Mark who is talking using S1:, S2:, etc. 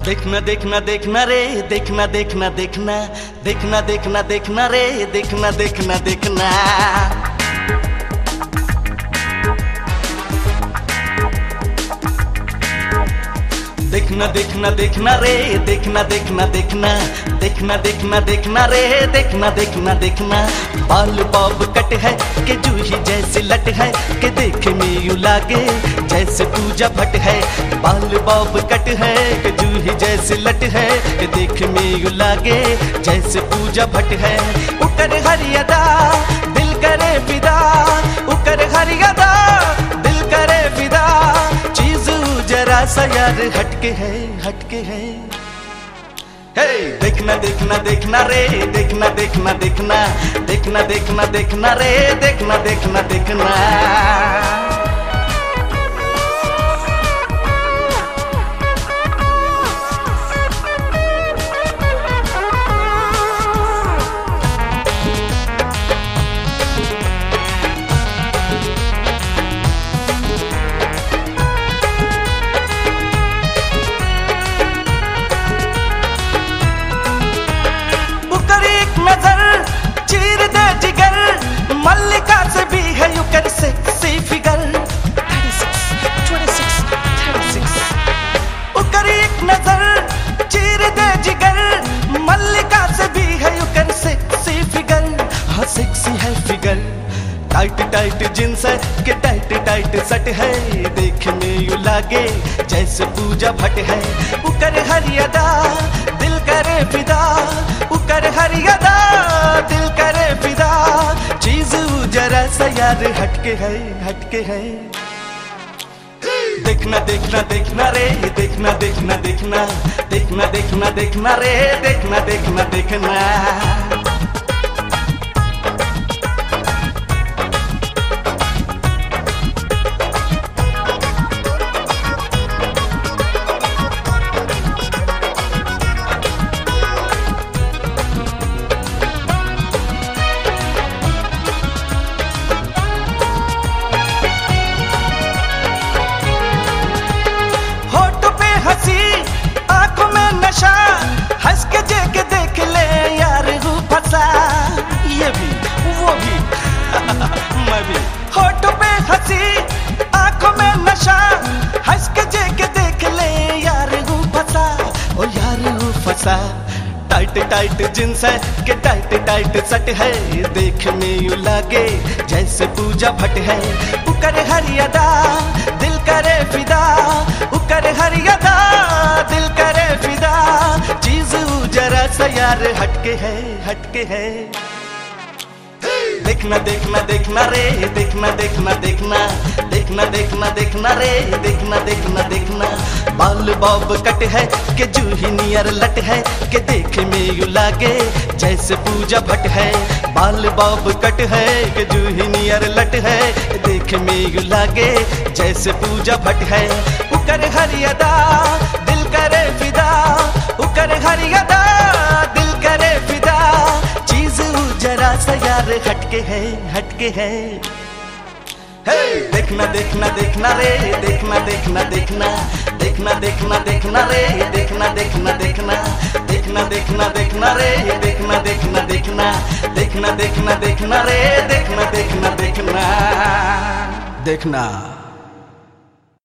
S1: देखना देखना देखना रे देखना देखना देखना देखना देखना देखना रे देखना देखना देखना देखना देखना देखना रे देखना देखना देखना देखना देखना देखना रे देखना देखना देखना बाल बॉब कट है के जूही जैसे लट है के देख में यू लागे जैसे पूजा भट है, बाल बॉब कट है, के जूही जैसे लट है, के देख में यू लागे, जैसे पूजा भट है। उकर हरियदा, दिल करे फिदा उकर हरियदा, दिल करे फिदा चीज़ जरा सा यार हटके है हटके है। हे देखना देखना देखना रे, देखना देखना देखना देखना देखना देखना रे, देखना देखना देखना। टाइट टाइट जींस है, के टाइट टाइट सट है। देखने यू लागे, जैसे पूजा भट है। उकर हरियदा, दिल करे फिदा। उकर हरियदा, दिल करे फिदा। चीज़ जरा सा यार, हटके है हटके है। देखना देखना देखना रे, देखना देखना देखना। देखना देखना देखना रे, देखना देखना देखना। टाइट टाइट जींस है, के टाइट टाइट सट है। देख में यू लागे, जैसे पूजा भट है। उकर हरियादा, दिल करे फिदा। उकर हरियादा, दिल करे फिदा। चीज़ जरा सा यार, हटके है हटके है। देखना देखना देखना रे, देखना देखना देखना। देखना देखना देखना रे, देखना देखना देखना। बाल बॉब कट है, के जूही नियर लट है, के देख में यू लागे, जैसे पूजा भट है। बाल बॉब कट है, के जूही नियर लट है देख में यू लागे, जैसे पूजा भट है। उकर हरियदा, दिल करे फिदा, उकर हरियदा। सा यार हटके है हटके है। देखना देखना देखना रे, देखना देखना देखना। देखना देखना देखना रे, देखना देखना देखना। देखना देखना देखना रे, देखना देखना देखना। देखना देखना देखना रे, देखना देखना देखना। देखना।